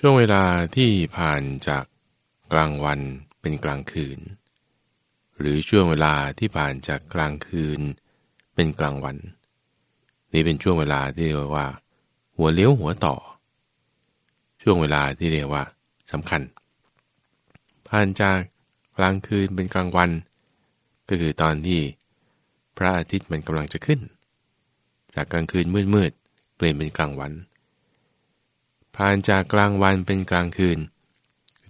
ช่วงเวลาที่ผ่านจากกลางวันเป็นกลางคืน หรือช่วงเวลาที่ผ่านจากกลางคืน เป็นกลางวัน นี่เป็นช่วงเวลาที่เรียกว่า หัวเลี้ยวหัวต่อ ช่วงเวลาที่เรียกว่าสำคัญ ผ่านจากกลางคืนเป็นกลางวัน ก็คือตอนที่พระอาทิตย์มันกำลังจะขึ้น จากกลางคืนมืดๆเปลี่ยนเป็นกลางวัน ผ่านจากกลางวันเป็นกลางคืน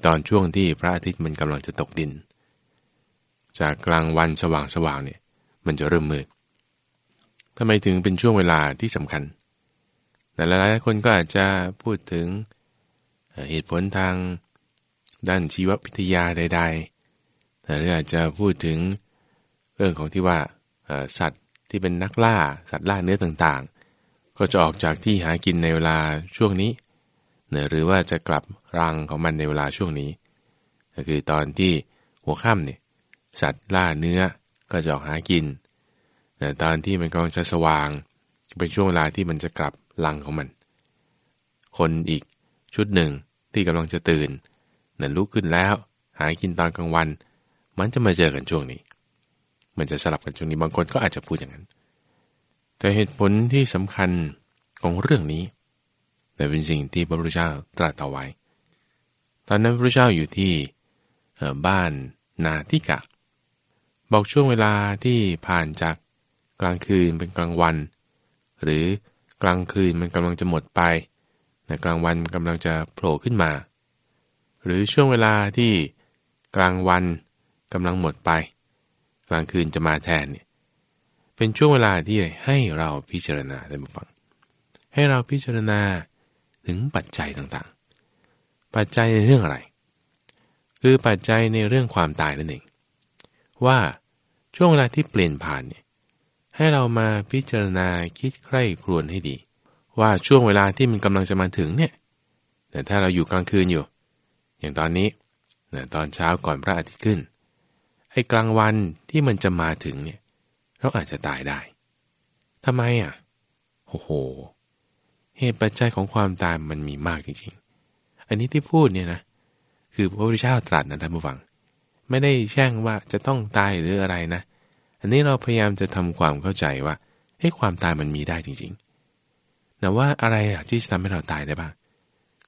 ตอนช่วงที่พระอาทิตย์มันกำลังจะตกดิน จากกลางวันสว่างสว่างเนี่ยมันจะเริ่มมืดทำไมถึงเป็นช่วงเวลาที่สำคัญแต่หลายๆคนก็อาจจะพูดถึงเหตุผลทางด้านชีววิทยาใดๆหรืออาจจะพูดถึงเรื่องของที่ว่าสัตว์ที่เป็นนักล่าสัตว์ล่าเนื้อต่างๆ ก็จะออกจากที่หากินในเวลาช่วงนี้ นะหรือว่าจะกลับรังของมันในเวลาช่วงนี้ ก็คือตอนที่หัวค่ำเนี่ยสัตว์ล่าเนื้อก็จะออกหากินแต่ตอนที่มันกำลังจะสว่าง เป็นช่วงเวลาที่มันจะกลับรังของมัน คนอีกชุดหนึ่งที่กำลังจะตื่นนั่นลุกขึ้นแล้ว หากินตอนกลางวัน มันจะมาเจอกันช่วงนี้ มันจะสลับกันช่วงนี้บางคนก็อาจจะพูดอย่างนั้น แต่เหตุผลที่สำคัญของเรื่องนี้ แต่เป็นสิ่งที่พระพุทธเจ้าตรัสเอาไว้ ตอนนั้นพระพุทธเจ้าอยู่ที่บ้านนาทิกะ บอกช่วงเวลาที่ผ่านจากกลางคืนเป็นกลางวัน หรือกลางคืนมันกำลังจะหมดไปแต่กลางวันกำลังจะโผล่ขึ้นมา หรือช่วงเวลาที่กลางวันกำลังหมดไป กลางคืนจะมาแทนเนี่ยเป็นช่วงเวลาที่ให้เราพิจารณาได้มาฟัง ให้เราพิจารณา ถึงปัจจัยต่างๆ ปัจจัยในเรื่องอะไร คือปัจจัยในเรื่องความตายนั่นเอง ว่าช่วงเวลาที่เปลี่ยนผ่านเนี่ยให้เรามาพิจารณาคิดใคร่ครวญให้ดี ว่าช่วงเวลาที่มันกำลังจะมาถึงเนี่ยแต่ถ้าเราอยู่กลางคืนอยู่ อย่างตอนนี้นตอนเช้าก่อนพระอาทิตย์ขึ้นไอ้กลางวันที่มันจะมาถึงเนี่ยเราอาจจะตายได้ทำไมอะโอ้โห เหตุปัจจัยของความตายมันมีมากจริงๆ อันนี้ที่พูดเนี่ยนะ คือพระพุทธเจ้าตรัสนะท่านผู้ฟัง ไม่ได้แช่งว่าจะต้องตายหรืออะไรนะ อันนี้เราพยายามจะทำความเข้าใจว่าให้ความตายมันมีได้จริงๆแต่ว่าอะไรอะที่จะทำให้เราตายได้บ้าง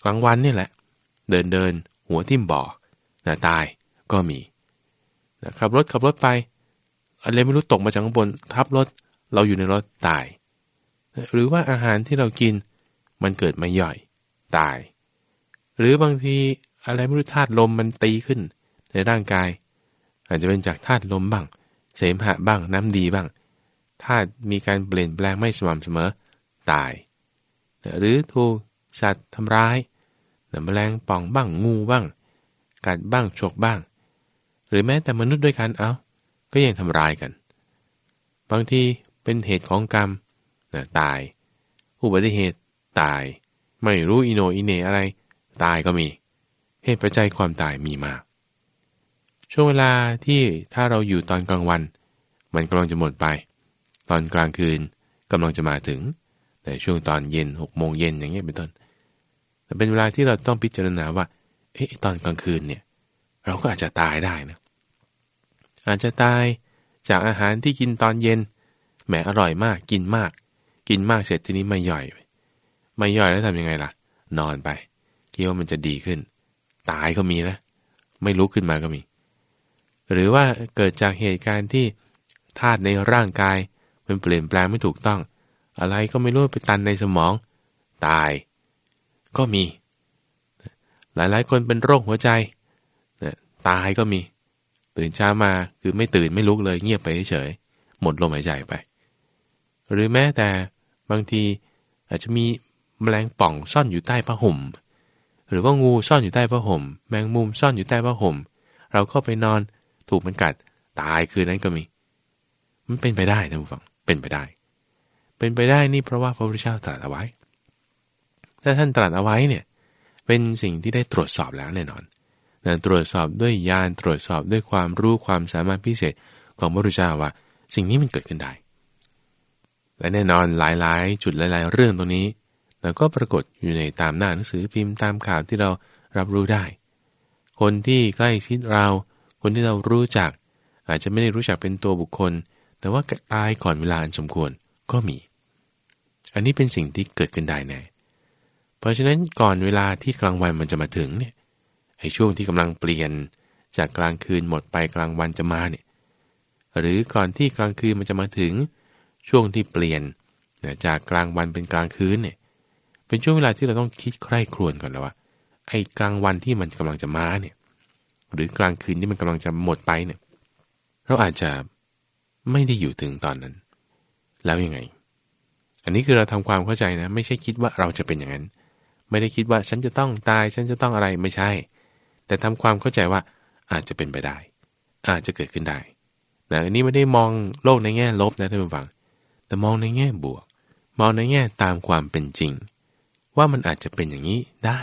กลางวันนี่แหละ เดินเดินหัวทิ่มบ่อนะตายก็มีนะขับรถขับรถไปอะไรไม่รู้ตกมาจากข้างบนทับรถเราอยู่ในรถตาย หรือว่าอาหารที่เรากิน มันเกิดมาย่อย ตาย หรือบางทีอะไรไม่รู้ธาตุลมมันตีขึ้น ในร่างกาย อาจจะเป็นจากธาตุลมบ้าง เสมหะบ้างน้ำดีบ้างธาตุมีการเปลี่ยนแปลงไม่สม่ำเสมอ ตาย หรือถูกสัตว์ทำร้ายแมลงป่องบ้างงูบ้าง กัดบ้างฉกบ้าง หรือแม้แต่มนุษย์ด้วยกันเอาก็ยังทำร้ายกัน บางทีเป็นเหตุของกรรมตาย อุบัติเหตุ ตาย ไม่รู้อิโนอิเนอะไร ตายก็มี เหตุปัจจัยความตายมีมาก ช่วงเวลาที่ถ้าเราอยู่ตอนกลางวัน มันกำลังจะหมดไป ตอนกลางคืนกำลังจะมาถึง แต่ช่วงตอนเย็นหกโมงเย็นอย่างเงี้ยเป็นต้นแต่เป็นเวลาที่เราต้องพิจารณาว่า เอ๊ะตอนกลางคืนเนี่ยเราก็อาจจะตายได้นะ อาจจะตายจากอาหารที่กินตอนเย็น แหมอร่อยมาก กินมาก กินมากเสร็จทีนี้ไม่ย่อยไไม่ย่อยแล้วทำยังไงล่ะ นอนไปคิดว่ามันจะดีขึ้น ตายก็มีนะ ไม่ลุกขึ้นมาก็มี หรือว่าเกิดจากเหตุการณ์ที่ธาตุในร่างกาย มันเปลี่ยนแปลงไม่ถูกต้อง อะไรก็ไม่รู้ไปตันในสมอง ตาย ก็มี หลายๆ คนเป็นโรคหัวใจตายก็มี ตื่นเช้ามาคือไม่ตื่นไม่ลุกเลยเงียบไปเฉยหมดลมหายใจไป หรือแม้แต่บางทีอาจจะมี แมลงป่องซ่อนอยู่ใต้ผ้าห่ม หรือว่างูซ่อนอยู่ใต้ผ้าห่ม แมงมุมซ่อนอยู่ใต้ผ้าห่ม เราเข้าไปนอนถูกมันกัดตายคืนนั้นก็มี มันเป็นไปได้ท่านผู้ฟังเป็นไปได้ เป็นไปได้นี่เพราะว่าพระพุทธเจ้าตรัสเอาไว้ ถ้าท่านตรัสเอาไว้เนี่ยเป็นสิ่งที่ได้ตรวจสอบแล้วแน่นอนนะตรวจสอบด้วยญาณตรวจสอบด้วยความรู้ความสามารถพิเศษของพระพุทธเจ้าว่า สิ่งนี้มันเกิดขึ้นได้ และแน่นอนหลายๆ จุดหลาย ๆ เรื่องตรงนี้ แล้วก็ปรากฏอยู่ในตามหน้าหนังสือพิมพ์ตามข่าวที่เรารับรู้ได้ คนที่ใกล้ชิดเรา คนที่เรารู้จัก อาจจะไม่ได้รู้จักเป็นตัวบุคคล แต่ว่าตายก่อนเวลาอันสมควรก็มี อันนี้เป็นสิ่งที่เกิดขึ้นได้แน่เพราะฉะนั้นก่อนเวลาที่กลางวันมันจะมาถึงเนี่ยไอ้ช่วงที่กำลังเปลี่ยนจากกลางคืนหมดไปกลางวันจะมาเนี่ยหรือก่อนที่กลางคืนมันจะมาถึง ช่วงที่เปลี่ยนจากกลางวันเป็นกลางคืนเนี่ย เป็นช่วงเวลาที่เราต้องคิดใคร่ครวญก่อนแล้วว่าไอ้กลางวันที่มันกำลังจะมาเนี่ย หรือกลางคืนที่มันกำลังจะหมดไปเนี่ย เราอาจจะไม่ได้อยู่ถึงตอนนั้น แล้วยังไง อันนี้คือเราทำความเข้าใจนะ ไม่ใช่คิดว่าเราจะเป็นอย่างนั้น ไม่ได้คิดว่าฉันจะต้องตาย ฉันจะต้องอะไรไม่ใช่ แต่ทำความเข้าใจว่าอาจจะเป็นไปได้ อาจจะเกิดขึ้นได้นะอันนี้ไม่ได้มองโลกในแง่ลบนะท่านผู้ฟัง แต่มองในแง่บวก มองในแง่ตามความเป็นจริง ว่ามันอาจจะเป็นอย่างนี้ได้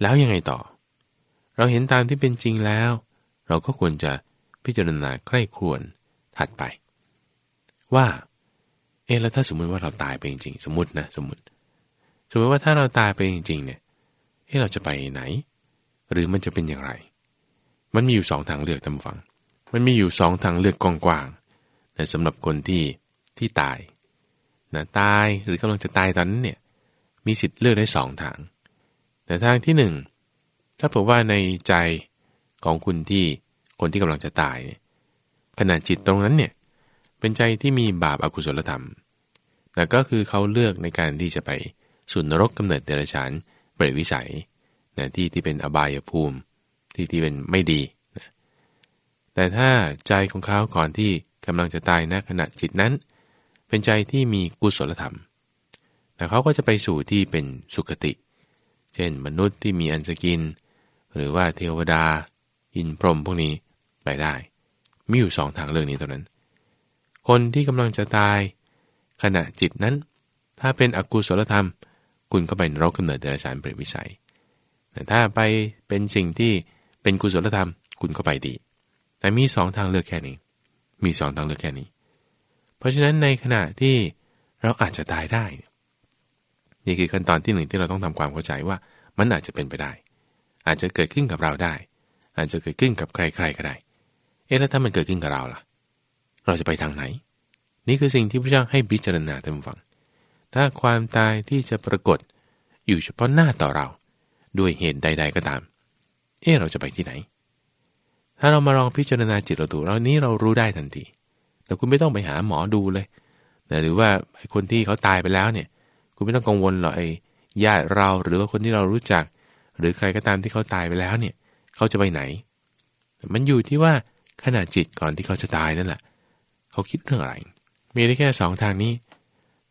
แล้วยังไงต่อ เราเห็นตามที่เป็นจริงแล้ว เราก็ควรจะพิจารณาใคร่ครวญถัดไป ว่า เออแล้วถ้าสมมุติว่าเราตายไปจริงๆ สมมตินะสมมติ สมมติว่าถ้าเราตายไปจริง ๆ เนี่ยเออเราจะไปไหน หรือมันจะเป็นอย่างไร มันมีอยู่สองทางเลือกท่านฟัง มันมีอยู่สองทางเลือกกว้างๆนะสำหรับคนที่ที่ตายนะตายหรือกำลังจะตายตอนนั้นเนี่ย มีสิทธิ์เลือกได้สองทาง แต่ทางที่หนึ่งถ้าผมว่าในใจของคุณที่คนที่กำลังจะตายขณะจิตตรงนั้นเนี่ยเป็นใจที่มีบาปอากุศลธรรมแต่ก็คือเขาเลือกในการที่จะไปสุนรกกำเนิดเดรัจฉานเปรตวิสัยนะที่ที่เป็นอบายภูมิ ที่ที่เป็นไม่ดีนะแต่ถ้าใจของเขาก่อนที่กำลังจะตายนะขณะจิตนั้น เป็นใจที่มีกุศลธรรม แต่เขาก็จะไปสู่ที่เป็นสุคติ เช่นมนุษย์ที่มีอันจะกิน หรือว่าเทวดา อินพรหมพวกนี้ไปได้ มีอยู่สองทางเรื่องนี้เท่านั้น คนที่กำลังจะตาย ขณะจิตนั้น ถ้าเป็นอกุศลธรรม คุณก็ไปนรกกำเนิดเดรัจฉานเปรตวิสัย แต่ถ้าไปเป็นสิ่งที่เป็นกุศลธรรม คุณก็ไปดี แต่มีสองทางเลือกแค่นี้ มีสองทางเลือกแค่นี้ เพราะฉะนั้นในขณะที่เราอาจจะตายได้ นี่คือขั้นตอนที่หนึ่งที่เราต้องทำความเข้าใจว่ามันอาจจะเป็นไปได้ อาจจะเกิดขึ้นกับเราได้ อาจจะเกิดขึ้นกับใครๆก็ได้ เอ๊ะแล้วถ้ามันเกิดขึ้นกับเราล่ะ เราจะไปทางไหน นี่คือสิ่งที่พระเจ้าให้พิจารณาท่านฟัง ถ้าความตายที่จะปรากฏอยู่เฉพาะหน้าต่อเรา ด้วยเหตุใด ๆก็ตาม เอ๊เราจะไปที่ไหน ถ้าเรามาลองพิจารณาจิตเราดูเรานี้เรารู้ได้ทันที แต่คุณไม่ต้องไปหาหมอดูเลย หรือว่าคนที่เขาตายไปแล้วเนี่ย คุณไม่ต้องกังวลหรอกไอ้ญาติเราหรือว่าคนที่เรารู้จัก หรือใครก็ตามที่เขาตายไปแล้วเนี่ย เขาจะไปไหน มันอยู่ที่ว่าขณะจิตก่อนที่เขาจะตายนั่นแหละ เขาคิดเรื่องอะไร มีได้แค่สองทางนี้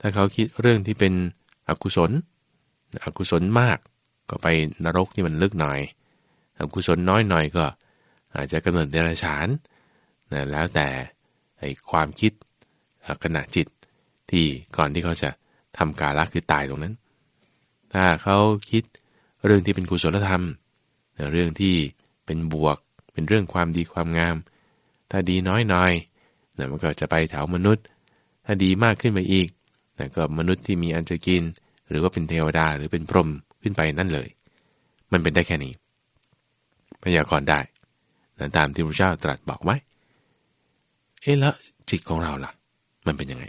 ถ้าเขาคิดเรื่องที่เป็นอกุศล อกุศลมากก็ไปนรกที่มันลึกหน่อยทำกุศลน้อยหน่อยก็ อาจจะกำเนิดเดรัจฉานนะแล้วแต่ไอ้ความคิดขณะจิตที่ก่อนที่เขาจะ ทำกาละคือตายตรงนั้น ถ้าเขาคิดเรื่องที่เป็นกุศลธรรม เรื่องที่เป็นบวก เป็นเรื่องความดีความงาม ถ้าดีน้อยหน่อยนะมันก็จะไปแถวมนุษย์ ถ้าดีมากขึ้นไปอีกนะก็มนุษย์ที่มีอันจะกิน หรือว่าเป็นเทวดาหรือเป็นพรหมขึ้นไปนั่นเลย มันเป็นได้แค่นี้พยากรณ์ได้นะตามที่พระเจ้าตรัสบอกไว้ เอ๊ะแล้วจิตของเราล่ะ มันเป็นยังไง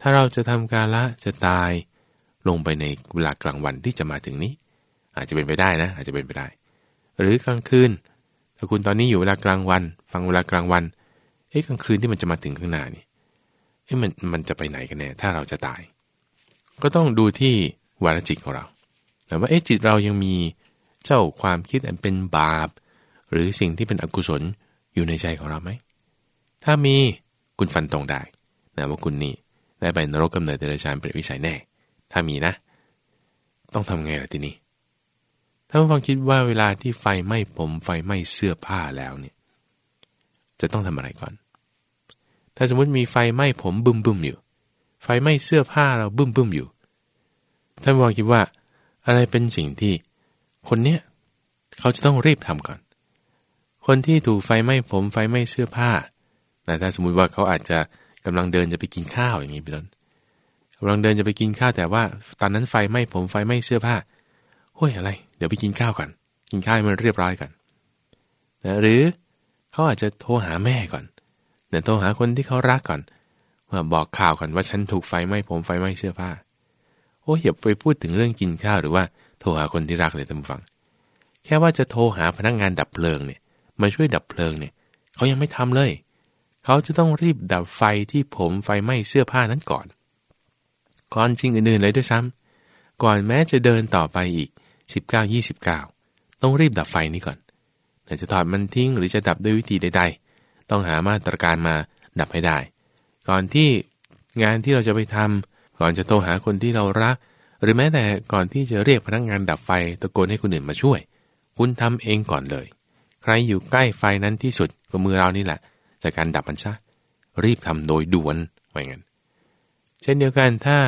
ถ้าเราจะทำกาละจะตาย ลงไปในเวลากลางวันที่จะมาถึงนี้ อาจจะเป็นไปได้นะ อาจจะเป็นไปได้ หรือกลางคืนถ้าคุณตอนนี้อยู่เวลากลางวัน ฟังเวลากลางวันเอ๊ะกลางคืนที่มันจะมาถึงข้างหน้านี่เอ๊ะมันมันจะไปไหนกันแน่ถ้าเราจะตาย ก็ต้องดูที่วาระจิตของเรา แต่ว่าเอ๊ะจิตเรายังมีเจ้าความคิดอันเป็นบาป หรือสิ่งที่เป็นอกุศลอยู่ในใจของเราไหมถ้ามีคุณฟันตรงได้นะว่าคุณนี่ ได้ไปนรกกำเนิดเดรัจฉานเปรตวิสัยแน่ ถ้ามีนะ ต้องทำไงล่ะทีนี้ถ้าผู้ฟังคิดว่าเวลาที่ไฟไหม้ผมไฟไหม้เสื้อผ้าแล้วเนี่ย จะต้องทำอะไรก่อน ถ้าสมมติมีไฟไหม้ผมบึ้มบึ้มอยู่ ไฟไหม้เสื้อผ้าเราบึ้มบึ้มอยู่ ท่านผู้ฟังคิดว่า อะไรเป็นสิ่งที่ คนเนี้ยเขาจะต้องรีบทำก่อน คนที่ถูกไฟไหม้ผมไฟไหม้เสื้อผ้าแต่ถ้าสมมุติว่าเขาอาจจะ กำลังเดินจะไปกินข้าวอย่างนี้เป็นต้นกำลังเดินจะไปกินข้าวแต่ว่า ตอนนั้นไฟไหม้ผมไฟไหม้เสื้อผ้าห้ยอะไร เดี๋ยวไปกินข้าวก่อนกินข้าวมันเรียบร้อยก่อนนะหรือเขาอาจจะโทรหาแม่ก่อนเดี๋ยวโทรหาคนที่เขารักก่อนว่าบอกข่าวก่อนว่าฉันถูกไฟไหม้ผมไฟไหม้เสื้อผ้า โอ้ยอย่าไปพูดถึงเรื่องกินข้าวหรือว่าโทรหาคนที่รักเลยท่านฟัง แค่ว่าจะโทรหาพนักงานดับเพลิงเนี่ยมาช่วยดับเพลิงเนี่ยเขายังไม่ทำเลย เขาจะต้องรีบดับไฟที่ผมไฟไหม้เสื้อผ้านั้นก่อน ก่อนสิ่งอื่นๆเลยด้วยซ้ำก่อนแม้จะเดินต่อไปอีก 19-29 ต้องรีบดับไฟนี้ก่อนแต่จะถอดมันทิ้งหรือจะดับด้วยวิธีใด ๆ ต้องหามาตรการมาดับให้ได้ ก่อนที่งานที่เราจะไปทำก่อนจะโทรหาคนที่เรารัก หรือแม้แต่ก่อนที่จะเรียกพนักงงานดับไฟตะโกนให้คนอื่นมาช่วย คุณทำเองก่อนเลย ใครอยู่ใกล้ไฟนั้นที่สุดก็มือเรานี่แหละ จากการดับมันซะ รีบทำโดยด่วนไว้งั้นเช่นเดียวกันถ้า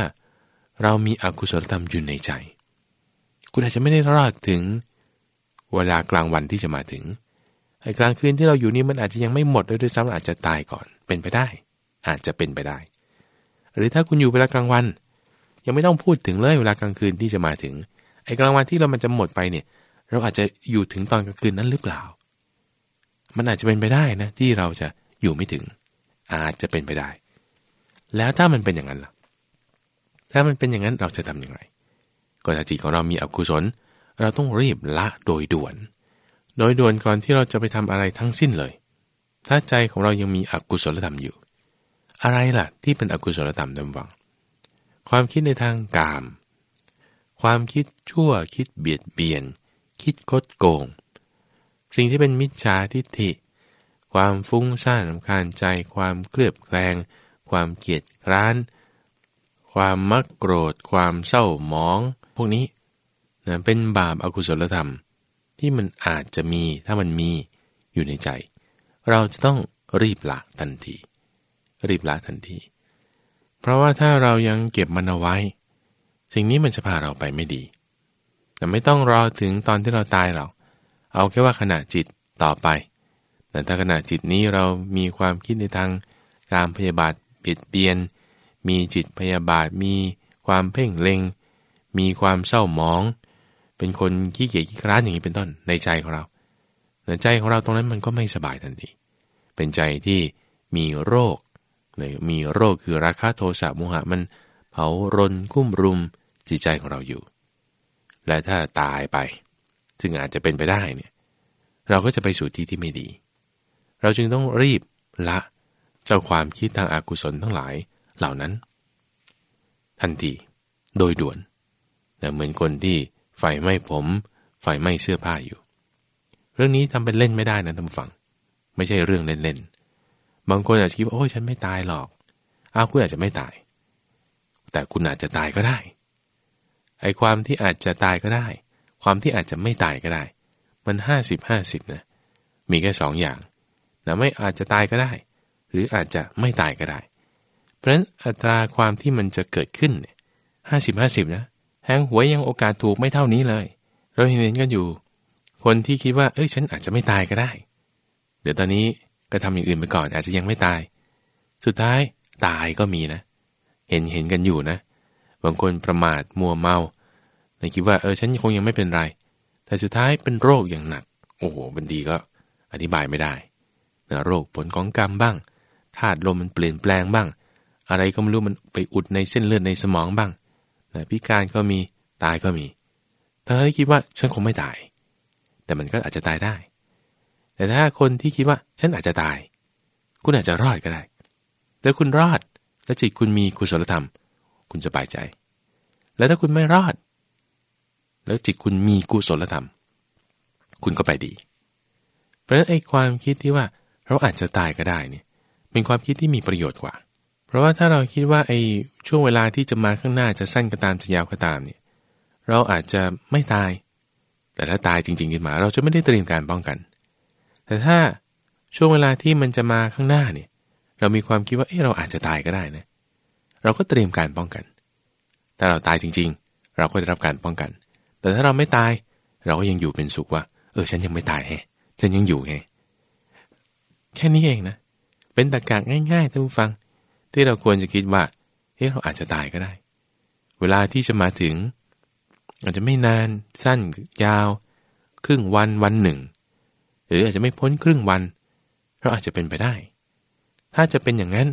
เรามีอกุศลธรรมอยู่ในใจ คุณอาจจะไม่ได้รอดถึงเวลากลางวันที่จะมาถึงไอ้กลางคืนที่เราอยู่นี่มันอาจจะยังไม่หมดด้วยซ้ำอาจจะตายก่อนเป็นไปได้ อาจจะเป็นไปได้ หรือถ้าคุณอยู่เวลากลางวัน ยังไม่ต้องพูดถึงเลยเวลากลางคืนที่จะมาถึงไอ้กลางวันที่เรามันจะหมดไปเนี่ย เราอาจจะอยู่ถึงตอนกลางคืนนั้นหรือเปล่า มันอาจจะเป็นไปได้นะ ที่เราจะอยู่ไม่ถึง อาจจะเป็นไปได้ แล้วถ้ามันเป็นอย่างนั้นล่ะ ถ้ามันเป็นอย่างนั้นเราจะทำอย่างไรก็ถ้าจิตของเรามีอกุศล เราต้องรีบละโดยด่วน โดยด่วนก่อนที่เราจะไปทำอะไรทั้งสิ้นเลย ถ้าใจของเรายังมีอกุศลธรรมอยู่ อะไรล่ะ ที่เป็นอกุศลธรรมดำวัง ความคิดในทางกาม ความคิดชั่วคิดเบียดเบียน คิดคดโกง สิ่งที่เป็นมิจฉาทิฏฐิ ความฟุ้งซ่านรำคาญใจ ความเคลือบแคลง ความเกียดคร้าน ความมักโกรธ ความเศร้าหมอง พวกนี้นะเป็นบาปอากุศลธรรม ที่มันอาจจะมีถ้ามันมีอยู่ในใจ เราจะต้องรีบละทันที รีบละทันที เพราะว่าถ้าเรายังเก็บมันเอาไว้ สิ่งนี้มันจะพาเราไปไม่ดี แต่ไม่ต้องรอถึงตอนที่เราตายหรอก เอาแค่ว่าขณะจิตต่อไป แต่ถ้าขณะจิตนี้เรามีความคิดในทางการพยาบาทเบียดเบียน มีจิตพยาบาท มีความเพ่งเล็ง มีความเศร้าหมอง เป็นคนขี้เกียจขี้คร้านอย่างนี้เป็นต้นในใจของเราในใจของเราตรงนั้นมันก็ไม่สบายทันที เป็นใจที่มีโรค มีโรคคือราคะโทสะโมหะมันเผารนคุ้มรุมจิตใจของเราอยู่ และถ้าตายไป ซึ่งอาจจะเป็นไปได้เนี่ยเราก็จะไปสู่ที่ที่ไม่ดี เราจึงต้องรีบละเจ้าความคิดทางอากุศลทั้งหลายเหล่านั้น ทันทีโดยด่วนเหมือนคนที่ไฟไหม้ผม ไฟไหม้เสื้อผ้าอยู่ เรื่องนี้ทำเป็นเล่นไม่ได้นะท่านฟัง ไม่ใช่เรื่องเล่นๆบางคนอาจจะคิดว่าโอ้ยฉันไม่ตายหรอกอ้าวคุณอาจจะไม่ตาย แต่คุณอาจจะตายก็ได้ไอ้ความที่อาจจะตายก็ได้ ความที่อาจจะไม่ตายก็ได้ มันห้าสิบห้าสิบนะมีแค่สองอย่างนะไม่อาจจะตายก็ได้ หรืออาจจะไม่ตายก็ได้ เพราะฉะนั้นอัตราความที่มันจะเกิดขึ้นเนี่ยห้าสิบห้าสิบนะแทงหวยยังโอกาสถูกไม่เท่านี้เลย เราเห็นกันอยู่ คนที่คิดว่า เอ้ยฉันอาจจะไม่ตายก็ได้ เดี๋ยวตอนนี้ก็ทำอย่างอื่นไปก่อน อาจจะยังไม่ตาย สุดท้ายตายก็มีนะ เห็นเห็นกันอยู่นะ บางคนประมาทมัวเมา ในคิดว่าเออฉันคงยังไม่เป็นไร แต่สุดท้ายเป็นโรคอย่างหนัก โอ้โหบันดีก็อธิบายไม่ได้นะโรคผลของกรรมบ้างธาตุลมมันเปลี่ยนแปลงบ้าง อะไรก็ไม่รู้มันไปอุดในเส้นเลือดในสมองบ้างนะพิการก็มีตายก็มี เธอคิดว่าฉันคงไม่ตาย แต่มันก็อาจจะตายได้ แต่ถ้าคนที่คิดว่าฉันอาจจะตาย คุณอาจจะรอดก็ได้ แต่คุณรอดและจิตคุณมีกุศลธรรม คุณจะบายใจ แล้วถ้าคุณไม่รอด แล้วจิตคุณมีกุศลธรรม คุณก็ไปดี เพราะฉะนั้นไอ้ความคิดที่ว่าเราอาจจะตายก็ได้เนี่ยเป็นความคิดที่มีประโยชน์กว่า เพราะว่าถ้าเราคิดว่าไอ้ช่วงเวลาที่จะมาข้างหน้าจะสั้นก็ตามจะยาวก็ตามเนี่ยเราอาจจะไม่ตาย แต่ถ้าตายจริงๆขึ้นมาเราจะไม่ได้เตรียมการป้องกัน แต่ถ้าช่วงเวลาที่มันจะมาข้างหน้าเนี่ยเรามีความคิดว่าเออเราอาจจะตายก็ได้นะ เราก็เตรียมการป้องกันถ้าเราตายจริง ๆ เราก็ได้รับการป้องกัน แต่ถ้าเราไม่ตาย เราก็ยังอยู่เป็นสุขว่า เออ ฉันยังไม่ตายแฮฉันยังอยู่ไงแค่นี้เองนะ เป็นตรรกะง่ายๆท่านผู้ฟัง ที่เราควรจะคิดว่าเฮ้เราอาจจะตายก็ได้ เวลาที่จะมาถึง อาจจะไม่นานสั้นยาว ครึ่งวันวันหนึ่ง หรืออาจจะไม่พ้นครึ่งวัน เราอาจจะเป็นไปได้ ถ้าจะเป็นอย่างนั้น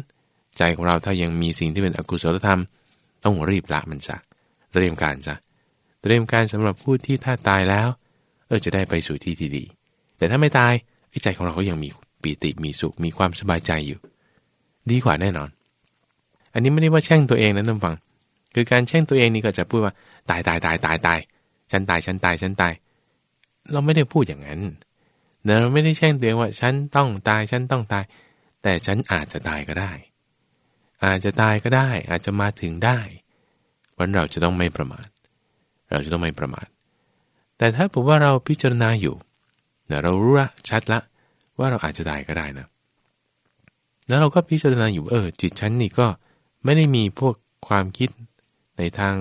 ใจของเราถ้ายังมีสิ่งที่เป็นอกุศลธรรม ต้องรีบละมันซะเตรียมการซะ เตรียมการสำหรับผู้ที่ถ้าตายแล้ว เออจะได้ไปสู่ที่ที่ดี แต่ถ้าไม่ตายใจของเราก็ยังมีปีติมีสุขมีความสบายใจอยู่ ดีกว่าแน่นอน อันนี้ไม่ได้ว่าแช่งตัวเองนะท่านฟัง คือการแช่งตัวเองนี่ก็จะพูดว่าตายตายตายตายตายฉันตายฉันตายฉันตาย เราไม่ได้พูดอย่างนั้นเราไม่ได้แช่งตัวเองว่าฉันต้องตายฉันต้องตาย แต่ฉันอาจจะตายก็ได้ อาจจะตายก็ได้ อาจจะมาถึงได้วันเราจะต้องไม่ประมาท เราจะต้องไม่ประมาท แต่ถ้าผมว่าเราพิจารณาอยู่เรารู้ละชัดละ ว่าเราอาจจะตายก็ได้นะ แล้วเราก็พิจารณาอยู่เออ จิตฉันนี่ก็ไม่ได้มีพวกความคิดในทาง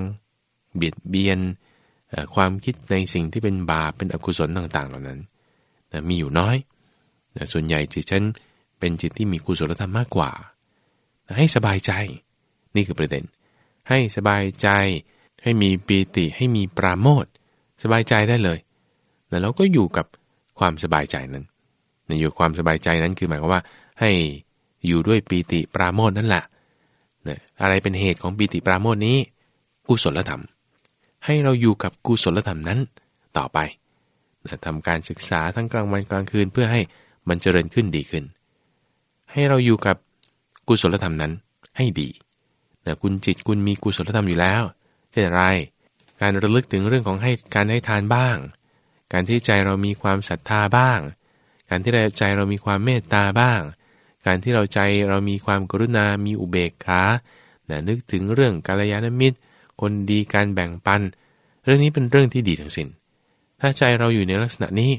เบียดเบียนความคิดในสิ่งที่เป็นบาปเป็นอกุศลต่างๆ เหล่านั้นแต่มีอยู่น้อยส่วนใหญ่จิตฉันเป็นจิตที่มีกุศลธรรมมากกว่า ให้สบายใจ นี่คือประเด็น ให้สบายใจ ให้มีปีติให้มีปราโมทสบายใจได้เลยแล้วเราก็อยู่กับความสบายใจนั้นในอยู่ความสบายใจนั้นคือหมายความว่า ให้อยู่ด้วยปีติปราโมทนั่นแหละนะอะไรเป็นเหตุของปีติปราโมทนี้กุศลธรรม ให้เราอยู่กับกุศลธรรมนั้นต่อไปนะทำการศึกษาทั้งกลางวันกลางคืนเพื่อให้มันเจริญขึ้นดีขึ้น ให้เราอยู่กับกุศลธรรมนั้นให้ดีนะคุณจิตคุณมีกุศลธรรมอยู่แล้ว ช่นไร การระลึกถึงเรื่องของให้การให้ทานบ้าง การที่ใจเรามีความศรัทธาบ้าง การที่ใจเรามีความเมตตาบ้าง การที่เราใจเรามีความกรุณา มีอุเบกขานะนึกถึงเรื่องกาลยานมิตร คนดีการแบ่งปัน เรื่องนี้เป็นเรื่องที่ดีทั้งสิน้น ถ้าใจเราอยู่ในลักษณะนี้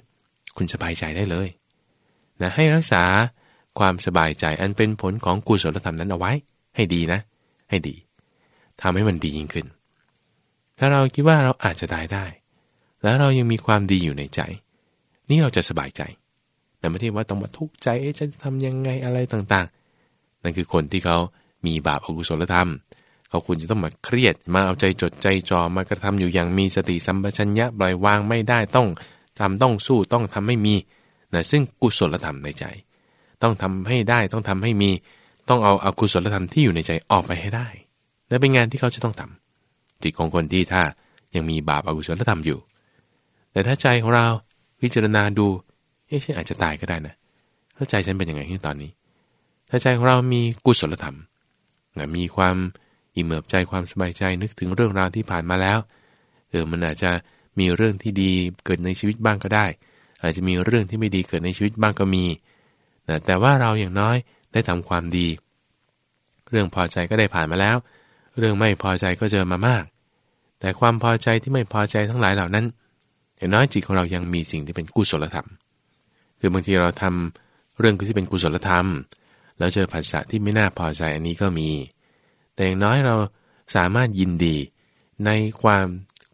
คุณสบายใจได้เลยนะให้รักษาความสบายใจอันเป็นผลของกุศลธรรมนั้นเอาไว้ ให้ดีนะ ให้ดีทำให้มันดียิ่งขึ้น ถ้าเราคิดว่าเราอาจจะตายได้ แล้วเรายังมีความดีอยู่ในใจ นี่เราจะสบายใจ แต่ไม่ใช่ว่าต้องมาทุกข์ใจเอ๊ะจะทำยังไงอะไรต่างๆ นั่นคือคนที่เขามีบาปอกุศลธรรม เขาควรจะต้องมาเครียด มาเอาใจจดใจจ่อมากระทำอยู่อย่างมีสติสัมปชัญญะปล่อยวางไม่ได้ต้องทำต้องสู้ต้องทำให้มีนะซึ่งกุศลธรรมในใจ ต้องทำให้ได้ต้องทำให้มี ต้องเอาอากุศลธรรมที่อยู่ในใจออกไปให้ได้ และเป็นงานที่เขาจะต้องทำ จิตของคนที่ถ้ายังมีบาปอกุศลธรรมอยู่ แต่ถ้าใจของเราพิจารณาดูเอ๊ะฉันอาจจะตายก็ได้นะถ้าใจฉันเป็นยังไงที่ตอนนี้ ถ้าใจของเรามีกุศลธรรมนะมีความอิ่มเอิบใจความสบายใจนึกถึงเรื่องราวที่ผ่านมาแล้วเออมันอาจจะมีเรื่องที่ดีเกิดในชีวิตบ้างก็ได้ อาจจะมีเรื่องที่ไม่ดีเกิดในชีวิตบ้างก็มีนะแต่ว่าเราอย่างน้อยได้ทำความดี เรื่องพอใจก็ได้ผ่านมาแล้ว เรื่องไม่พอใจก็เจอมามาก แต่ความพอใจที่ไม่พอใจทั้งหลายเหล่านั้น อย่างน้อยจิตของเรายังมีสิ่งที่เป็นกุศลธรรม คือบางทีเราทำเรื่องที่เป็นกุศลธรรม แล้วเจอภาษาที่ไม่น่าพอใจอันนี้ก็มี แต่อย่างน้อยเราสามารถยินดีในความ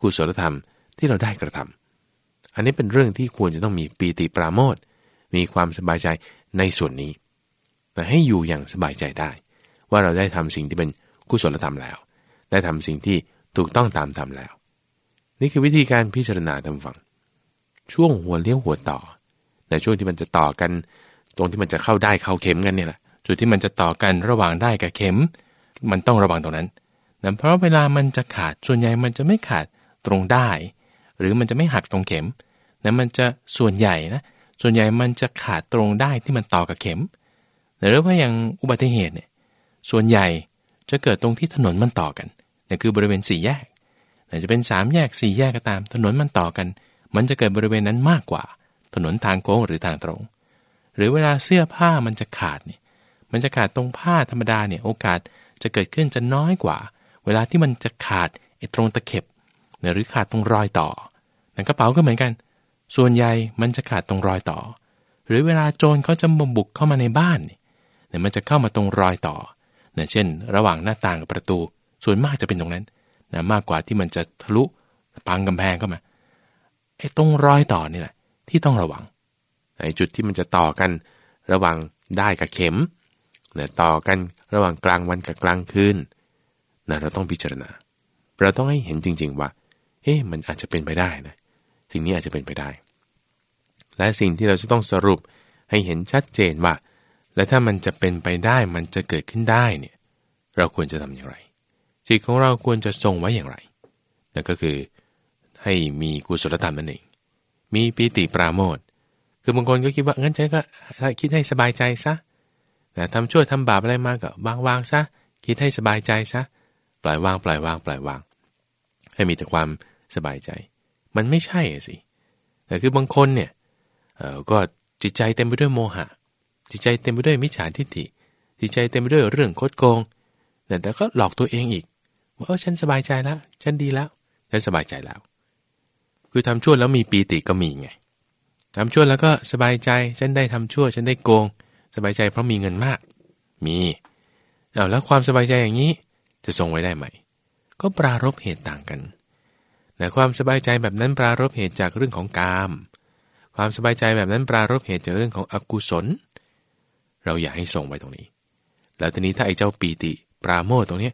กุศลธรรมที่เราได้กระทำอันนี้เป็นเรื่องที่ควรจะต้องมีปีติปราโมทมีความสบายใจในส่วนนี้แต่ให้อยู่อย่างสบายใจได้ ว่าเราได้ทำสิ่งที่เป็น กุศลธรรมแล้ว ได้ทำสิ่งที่ถูกต้องตามธรรมแล้ว นี่คือวิธีการพิจารณาทำฝัง ช่วงหัวเลี้ยวหัวต่อ ในช่วงที่มันจะต่อกัน ตรงที่มันจะเข้าได้เข้าเข็มกันเนี่ยแหละจุดที่มันจะต่อกันระหว่างได้กับเข็ม มันต้องระวังตรงนั้นนะเพราะเวลามันจะขาดส่วนใหญ่มันจะไม่ขาดตรงได้ หรือมันจะไม่หักตรงเข็มนะมันจะส่วนใหญ่นะส่วนใหญ่มันจะขาดตรงได้ที่มันต่อกับเข็ม หรือว่าอย่างอุบัติเหตุเนี่ยส่วนใหญ่ จะเกิดตรงที่ถนนมันต่อกันนี่คือบริเวณสี่แยกจจะเป็นสามแยกสี่แยกก็ตาม ถนนมันต่อกัน มันจะเกิดบริเวณนั้นมากกว่า ถนนทางโค้งหรือทางตรง หรือเวลาเสื้อผ้ามันจะขาดเนี่ยมันจะขาดตรงผ้าธรรมดาเนี่ยโอกาสจะเกิดขึ้นจะน้อยกว่า เวลาที่มันจะขาดไอ้ตรงตะเข็บหรือขาดตรงรอยต่อหนังกระเป๋าก็เหมือนกัน ส่วนใหญ่มันจะขาดตรงรอยต่อ หรือเวลาโจรเขาจะบุกเข้ามาในบ้านเนี่ยมันจะเข้ามาตรงรอยต่อ นี่ยเช่น ระหว่างหน้าต่างกับประตู ส่วนมากจะเป็นตรงนั้นนะมากกว่าที่มันจะทะลุพังกำแพงเข้ามาไอ้ตรงรอยต่อนี่แหละ ที่ต้องระวังไอ้จุดที่มันจะต่อกันระหว่างได้กับเข็มนะต่อกันระหว่างกลางวันกับกลางคืนนะเราต้องพิจารณา เราต้องให้เห็นจริง ๆ ว่า เอ๊ะมันอาจจะเป็นไปได้นะสิ่งนี้อาจจะเป็นไปได้ และสิ่งที่เราจะต้องสรุปให้เห็นชัดเจนว่า และถ้ามันจะเป็นไปได้มันจะเกิดขึ้นได้เนี่ยเราควรจะทำอย่างไร จิตของเราควรจะทรงไว้อย่างไรนั่นก็คือให้มีกุศลธรรมนั่นเอง มีปีติปราโมทคือบางคนก็คิดว่างั้นฉันก็คิดให้สบายใจซะนะทำชั่วทำบาปอะไรมาก็วางวางซะ คิดให้สบายใจซะ ปล่อยวางปล่อยวางปล่อยวาง ให้มีแต่ความสบายใจ มันไม่ใช่สิแต่คือบางคนเนี่ยเออก็จิตใจเต็มไปด้วยโมหะ จิตใจเต็มไปด้วยมิจฉาทิฏฐิจิตใจเต็มไปด้วยเรื่องโคดโกงแต่ก็หลอกตัวเองอีก ว่าเออฉันสบายใจแล้ว ฉันดีแล้ว ฉันสบายใจแล้ว คือทำชั่วแล้วมีปีติก็มีไงทำชั่วแล้วก็สบายใจ ฉันได้ทำชั่ว ฉันได้โกง สบายใจเพราะมีเงินมาก มีเอาแล้วความสบายใจอย่างนี้จะทรงไว้ได้ไหม ก็ปรารบเหตุต่างกันแต่ความสบายใจแบบนั้นปรารบเหตุจากเรื่องของกาม ความสบายใจแบบนั้นปรารบเหตุจากเรื่องของอกุศล เราอยากให้ทรงไว้ตรงนี้ แล้วทีนี้ถ้าไอ้เจ้าปีติปราโมทตรงนี้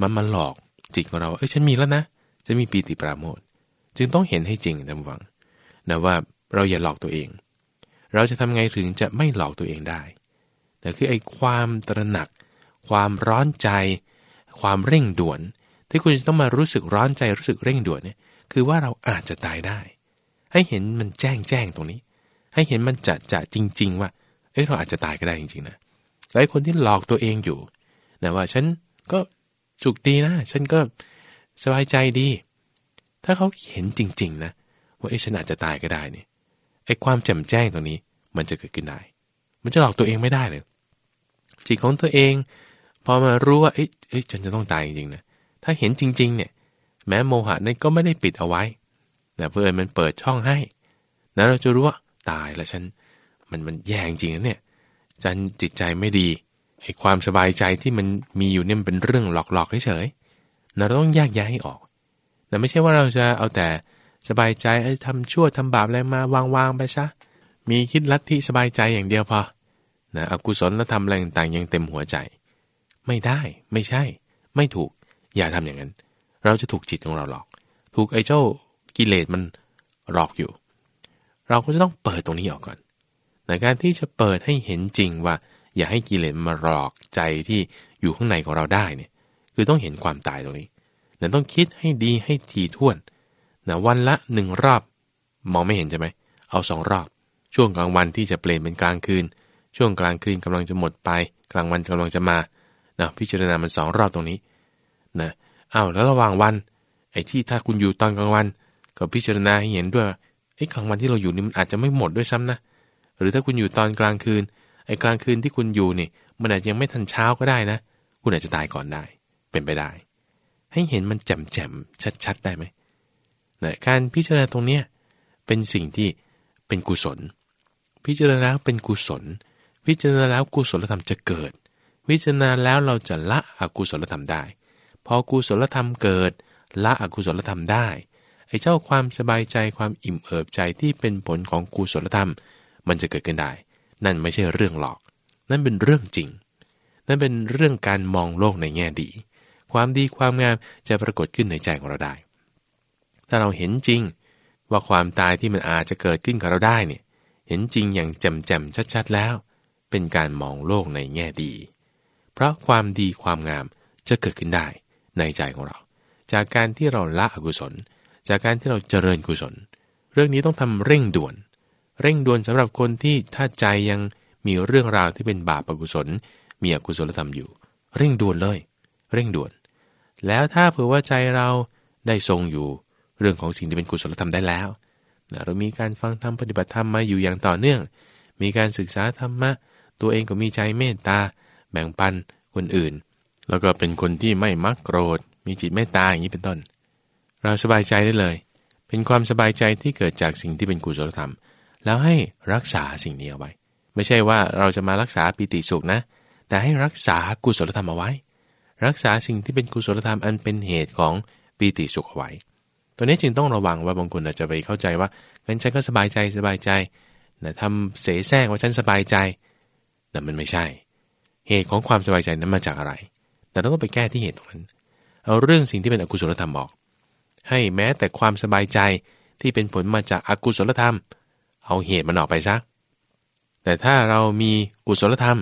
มันมาหลอกจิตของเราเอ้ยฉันมีแล้วนะจะมีปีติปราโมทจึงต้องเห็นให้จริงท่านฟังนะว่าเราอย่าหลอกตัวเอง เราจะทำไงถึงจะไม่หลอกตัวเองได้ แต่คือไอ้ความตระหนัก ความร้อนใจ ความเร่งด่วน ที่คุณจะต้องมารู้สึกร้อนใจรู้สึกเร่งด่วนเนี่ยคือว่าเราอาจจะตายได้ ให้เห็นมันแจ้งแจ้งตรงนี้ ให้เห็นมันจะจะจริง ๆ ว่า อ้ยเราอาจจะตายก็ได้จริงๆนะหลายคนที่หลอกตัวเองอยู่นะว่าฉันก็สุขดีนะ ฉันก็สบายใจดี ถ้าเขาเห็นจริง ๆ นะ ว่าเอ้ฉันอาจจะตายก็ได้เนี่ยไอ้ความแจ่มแจ้งตรงนี้มันจะเกิดขึ้นได้ มันจะหลอกตัวเองไม่ได้เลยจิตของตัวเอง พอมารู้ว่าเอ้ยฉันจะต้องตายจริงๆนะถ้าเห็นจริง ๆ เนี่ย แม้โมหะนั้นก็ไม่ได้ปิดเอาไว้แต่เพื่อนมันเปิดช่องให้แล้วเราจะรู้ว่าตายแล้วฉัน มันมันแย่จริงๆนะเนี่ยจันจิตใจไม่ดีไอ้ความสบายใจที่มันมีอยู่เนี่ยมันเป็นเรื่องหลอกๆเฉยๆเราต้องแยกแยะให้ออกแต่ไม่ใช่ว่าเราจะเอาแต่สบายใจไอ้ทำชั่วทำบาปอะไรมาวางๆไปซะมีคิดลัทธิสบายใจอย่างเดียวพอนะอกุศลแล้วทำอะไรต่างๆยังเต็มหัวใจ ไม่ได้ไม่ใช่ ไม่ถูกอย่าทำอย่างนั้น เราจะถูกจิตของเราหลอก ถูกไอ้เจ้ากิเลสมันหลอกอยู่ เราก็จะต้องเปิดตรงนี้ออกก่อน ในการที่จะเปิดให้เห็นจริงว่า อย่าให้กิเลสมาหลอกใจที่อยู่ข้างในของเราได้เนี่ยคือต้องเห็นความตายตรงนี้แต่ต้องคิดให้ดีให้ทีท่วนนะวันละหนึ่งรอบ มองไม่เห็นใช่ไหม เอาสองรอบ ช่วงกลางวันที่จะเปลี่ยนเป็นกลางคืน ช่วงกลางคืนกำลังจะหมดไป กลางวันกำลังจะมานะพิจารณามันสองรอบตรงนี้นะเอาแล้วระหว่างวันไอ้ที่ถ้าคุณอยู่ตอนกลางวัน ก็พิจารณาให้เห็นด้วยไอ้กลางวันที่เราอยู่นี่มันอาจจะไม่หมดด้วยซ้ำนะ หรือถ้าคุณอยู่ตอนกลางคืน ไอ้กลางคืนที่คุณอยู่นี่ มันอาจจะยังไม่ทันเช้าก็ได้นะ คุณอาจจะตายก่อนได้ เป็นไปได้ ให้เห็นมันแจ่มแจ่มชัดๆ ได้ไหมนะการพิจารณาตรงเนี้ยเป็นสิ่งที่เป็นกุศล พิจารณาแล้วเป็นกุศล พิจารณาแล้วกุศลธรรมจะเกิด พิจารณาแล้วเราจะละอกุศลธรรมได้ พอกุศลธรรมเกิด ละอกุศลธรรมได้ไอ้เจ้าความสบายใจความอิ่มเอิบใจที่เป็นผลของกุศลธรรม มันจะเกิดขึ้นได้ นั่นไม่ใช่เรื่องหลอก นั่นเป็นเรื่องจริง นั่นเป็นเรื่องการมองโลกในแง่ดี ความดีความงามจะปรากฏขึ้นในใจของเราได้ ถ้าเราเห็นจริงว่าความตายที่มันอาจจะเกิดขึ้นกับเราได้เนี่ย เห็นจริงอย่างแจ่มแจ่มชัดๆแล้ว เป็นการมองโลกในแง่ดี เพราะความดีความงามจะเกิดขึ้นได้ในใจของเรา จากการที่เราละอกุศล จากการที่เราเจริญกุศล เรื่องนี้ต้องทำเร่งด่วน เร่งด่วนสำหรับคนที่ถ้าใจยังมีเรื่องราวที่เป็นบาปอกุศล มีอกุศลธรรมอยู่ เร่งด่วนเลย เร่งด่วน แล้วถ้าเผื่อว่าใจเราได้ทรงอยู่เรื่องของสิ่งที่เป็นกุศลธรรมได้แล้วเรามีการฟังธรรมปฏิบัติธรรมมาอยู่อย่างต่อเนื่อง มีการศึกษาธรรมะ ตัวเองก็มีใจเมตตา แบ่งปันคนอื่น แล้วก็เป็นคนที่ไม่มักโกรธ มีจิตเมตตาอย่างนี้เป็นต้น เราสบายใจได้เลย เป็นความสบายใจที่เกิดจากสิ่งที่เป็นกุศลธรรม แล้วให้รักษาสิ่งนี้เอาไว้ ไม่ใช่ว่าเราจะมารักษาปิติสุขนะ แต่ให้รักษากุศลธรรมเอาไว้ รักษาสิ่งที่เป็นกุศลธรรมอันเป็นเหตุของปิติสุขเอาไว้ตัวนี้จึงต้องระวังว่าบางคนอาจจะไปเข้าใจว่างั้นฉันก็สบายใจสบายใจนะทำเสแสร้งว่าฉันสบายใจ แต่มันไม่ใช่ เหตุของความสบายใจนั้นมาจากอะไร แต่เราต้องไปแก้ที่เหตุตรงนั้น เอาเรื่องสิ่งที่เป็นอกุศลธรรมออก ให้แม้แต่ความสบายใจที่เป็นผลมาจากอากุศลธรรม เอาเหตุมันออกไปซะ แต่ถ้าเรามีกุศลธรรม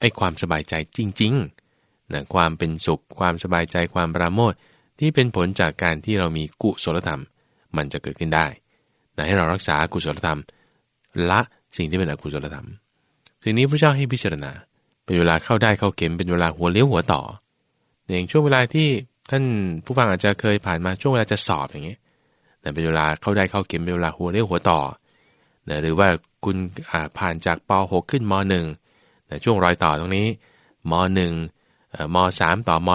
ไอ้ความสบายใจจริงๆนะความเป็นสุข ความสบายใจความปราโมทที่เป็นผลจากการที่เรามีกุศลธรรม มันจะเกิดขึ้นได้นะให้เรารักษากุศลธรรม ละสิ่งที่เป็นอกุศลธรรม สิ่งนี้พระเจ้าให้พิจารณา เป็นเวลาเข้าได้เข้าเข็มเป็นเวลาหัวเลี้ยวหัวต่ออย่างช่วงเวลาที่ท่านผู้ฟังอาจจะเคยผ่านมาช่วงเวลาจะสอบอย่างเงี้ยแต่เป็นเวลาเข้าได้เข้าเข็มเป็นเวลาหัวเลี้ยวหัวต่อ นะหรือว่าคุณผ่านจากป .6 ขึ้นม .1 นะช่วงรอยต่อตรงนี้ม .1 ม .3 ต่อม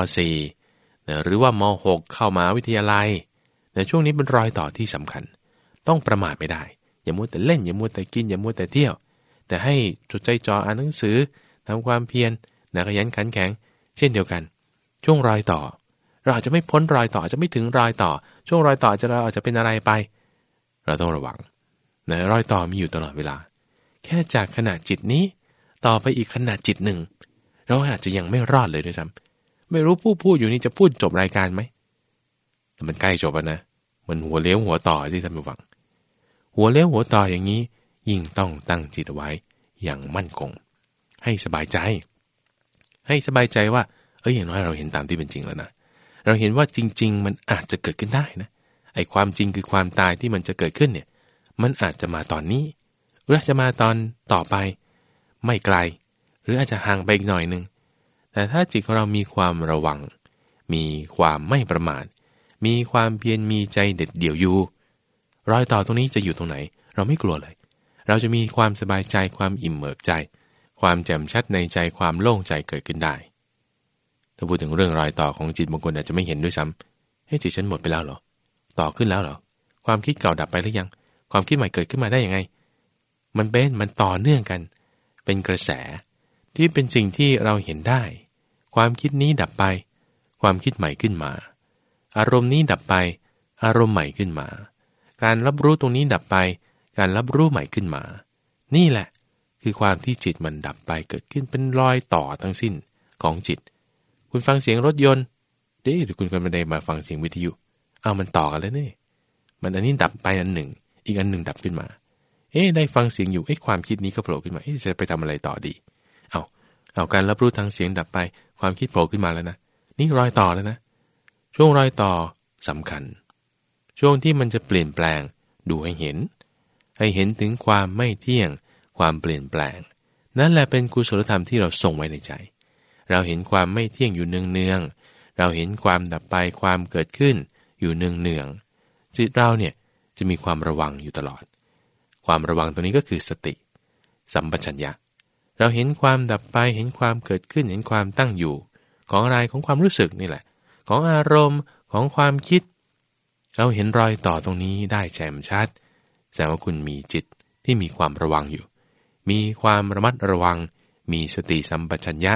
.4 นะหรือว่าม .6 เข้ามาวิทยาลัยนะช่วงนี้เป็นรอยต่อที่สำคัญ ต้องประมาทไม่ได้ อย่ามัวแต่เล่น อย่ามัวแต่กิน อย่ามัวแต่เที่ยว แต่ให้จดใจจ่ออ่านหนังสือทำความเพียรนะขยันขันแข็ง เช่นเดียวกัน ช่วงรอยต่อ เราอาจจะไม่พ้นรอยต่อจะไม่ถึงรอยต่อ ช่วงรอยต่อจะเราอาจจะเป็นอะไรไป เราต้องระวัง นะรอยต่อมีอยู่ตลอดเวลา แค่จากขณะจิตนี้ ต่อไปอีกขณะจิตหนึ่ง เราอาจจะยังไม่รอดเลยด้วยซ้ำไม่รู้ผู้พูดอยู่นี่จะพูดจบรายการไหมแต่มันใกล้จบแล้วนะ มันหัวเลี้ยวหัวต่อที่ท่านผู้ฟัง หัวเลี้ยวหัวต่ออย่างนี้ ยิ่งต้องตั้งจิตไว้อย่างมั่นคง ให้สบายใจ ให้สบายใจว่าเอ้ยอย่างน้อยเราเห็นตามที่เป็นจริงแล้วนะเราเห็นว่าจริง ๆ มันอาจจะเกิดขึ้นได้นะไอ้ความจริงคือความตายที่มันจะเกิดขึ้นเนี่ย มันอาจจะมาตอนนี้ หรืออาจจะมาตอนต่อไป ไม่ไกล หรืออาจจะห่างไปอีกหน่อยหนึ่งแต่ถ้าจิตของเรามีความระวัง มีความไม่ประมาท มีความเพียรมีใจเด็ดเดี่ยวอยู่ รอยต่อตรงนี้จะอยู่ตรงไหน เราไม่กลัวเลย เราจะมีความสบายใจความอิ่มเอิบใจ ความแจ่มชัดในใจความโล่งใจเกิดขึ้นได้ถ้าพูดถึงเรื่องรอยต่อของจิตบางคนอาจจะไม่เห็นด้วยซ้ำเฮ้จิตฉันหมดไปแล้วเหรอ ต่อขึ้นแล้วเหรอ ความคิดเก่าดับไปหรือยัง ความคิดใหม่เกิดขึ้นมาได้ยังไง มันเป็นมันต่อเนื่องกัน เป็นกระแสที่เป็นสิ่งที่เราเห็นได้ ความคิดนี้ดับไป ความคิดใหม่ขึ้นมา อารมณ์นี้ดับไป อารมณ์ใหม่ขึ้นมา การรับรู้ตรงนี้ดับไป การรับรู้ใหม่ขึ้นมา นี่แหละ คือความที่จิตมันดับไปเกิดขึ้นเป็นรอยต่อทั้งสิ้นของจิต คุณฟังเสียงรถยนต์เด้หรือคุณกำลังได้มาฟังเสียงวิทยุ เอามันต่อกันแล้วนี่ มันอันนี้ดับไปอันหนึ่ง อีกอันหนึ่งดับขึ้นมา เอ๊ได้ฟังเสียงอยู่ เอ๊ความคิดนี้ก็โผล่ขึ้นมา เอ๊จะไปทำอะไรต่อดี เอาเอาการรับรู้ทางเสียงดับไป ความคิดโผล่ขึ้นมาแล้วนะ นี่รอยต่อแล้วนะ ช่วงรอยต่อสำคัญ ช่วงที่มันจะเปลี่ยนแปลง ดูให้เห็น ให้เห็นถึงความไม่เที่ยง ความเปลี่ยนแปลง นั่นแหละเป็นกุศลธรรมที่เราส่งไว้ในใจ เราเห็นความไม่เที่ยงอยู่เนืองเนืองเราเห็นความดับไปความเกิดขึ้นอยู่เนืองเนืองจิตเราเนี่ย จะมีความระวังอยู่ตลอด ความระวังตัวนี้ก็คือสติ สัมปชัญญะ เราเห็นความดับไป เห็นความเกิดขึ้น เห็นความตั้งอยู่ ของอะไรของความรู้สึกนี่แหละ ของอารมณ์ของความคิด เราเห็นรอยต่อตรงนี้ได้แจ่มชัด แสดงว่าคุณมีจิตที่มีความระวังอยู่ มีความระมัดระวัง มีสติสัมปชัญญะ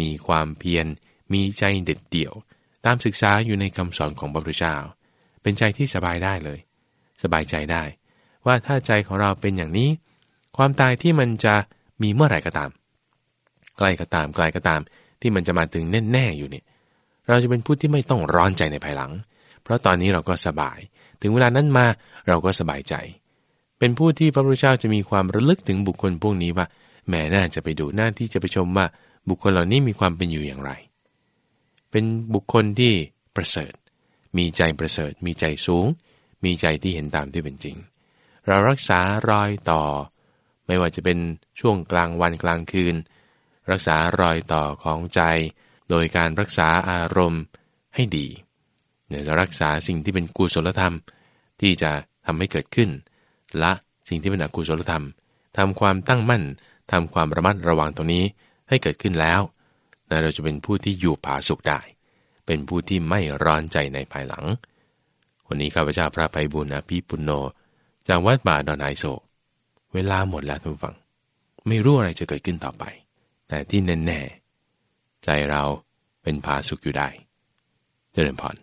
มีความเพียร มีใจเด็ดเดี่ยว ตามศึกษาอยู่ในคำสอนของพระพุทธเจ้า เป็นใจที่สบายได้เลย สบายใจได้ ว่าถ้าใจของเราเป็นอย่างนี้ ความตายที่มันจะมีเมื่อไหร่ก็ตาม ใกล้ก็ตามไกลก็ตามที่มันจะมาถึงแน่ๆอยู่เนี่ยเราจะเป็นผู้ที่ไม่ต้องร้อนใจในภายหลัง เพราะตอนนี้เราก็สบาย ถึงเวลานั้นมาเราก็สบายใจ เป็นผู้ที่พระพุทธเจ้าจะมีความระลึกถึงบุคคลพวกนี้ว่าแม่น่าจะไปดูหน้าที่จะไปชมว่าบุคคลเหล่านี้มีความเป็นอยู่อย่างไร เป็นบุคคลที่ประเสริฐ มีใจประเสริฐ มีใจสูง มีใจที่เห็นตามที่เป็นจริง เรารักษารอยต่อ ไม่ว่าจะเป็นช่วงกลางวันกลางคืน รักษารอยต่อของใจ โดยการรักษาอารมณ์ให้ดีเนี่ยจะรักษาสิ่งที่เป็นกุศลธรรม ที่จะทำให้เกิดขึ้น ละสิ่งที่เป็นอกุศลธรรมทำความตั้งมั่นทำความระมัดระวังตรงนี้ให้เกิดขึ้นแล้วนะเราจะเป็นผู้ที่อยู่ผาสุขได้ เป็นผู้ที่ไม่ร้อนใจในภายหลัง วันนี้ข้าพเจ้าพระไพบุญอภิปุโนจากวัดป่าดอนไอโศกเวลาหมดแล้วท่านฟัง ไม่รู้อะไรจะเกิดขึ้นต่อไป แต่ที่แน่ๆใจเราเป็นพาสุขอยู่ได้ เจริญพร